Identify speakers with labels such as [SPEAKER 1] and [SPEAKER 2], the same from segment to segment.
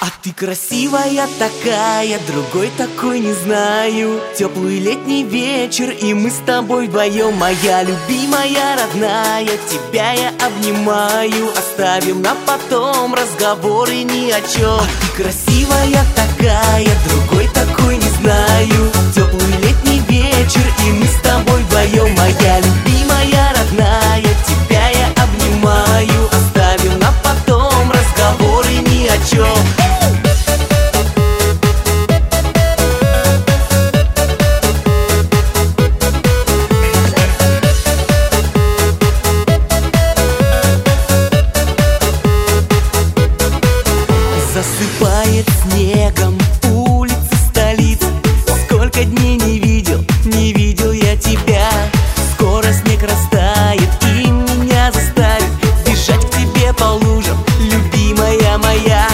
[SPEAKER 1] А ты красивая такая, другой такой не знаю. Теплый летний вечер, и мы с тобой вдвоем. Моя любимая, родная, тебя я обнимаю. Оставим на потом разговоры ни о чем А ты красивая такая, другой такой не знаю Засыпает снегом улицы столицы. Сколько дней не видел, не видел я тебя. Скоро снег растает и меня заставит Бежать к тебе по лужам, любимая моя.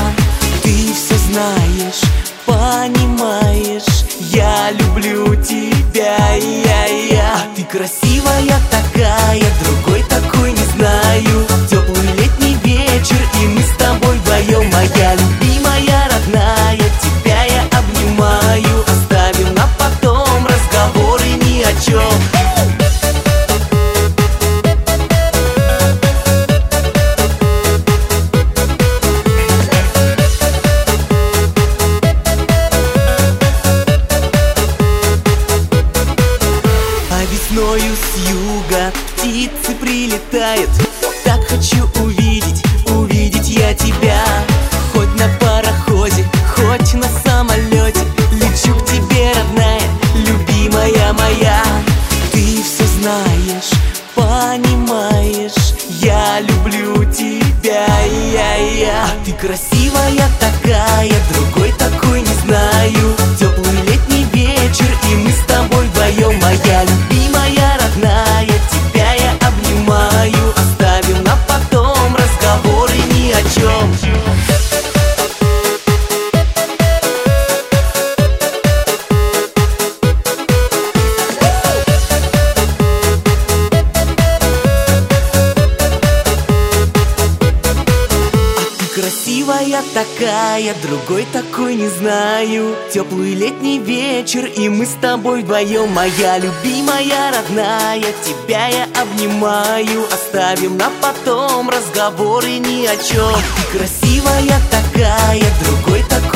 [SPEAKER 1] Ты все знаешь, понимаешь Я люблю тебя, я, я. А ты красивая такая, другой такой весною с юга птицы прилетают. Так хочу увидеть, увидеть я тебя. Хоть на пароходе, хоть на самолете. Лечу к тебе, родная, любимая моя. Ты все знаешь, понимаешь. Я люблю тебя, я, я. А ты красивая такая, красивая такая, другой такой не знаю. Теплый летний вечер, и мы с тобой вдвоем Моя любимая, родная, тебя я обнимаю Оставим на потом разговоры ни о чем Ты красивая такая, другой такой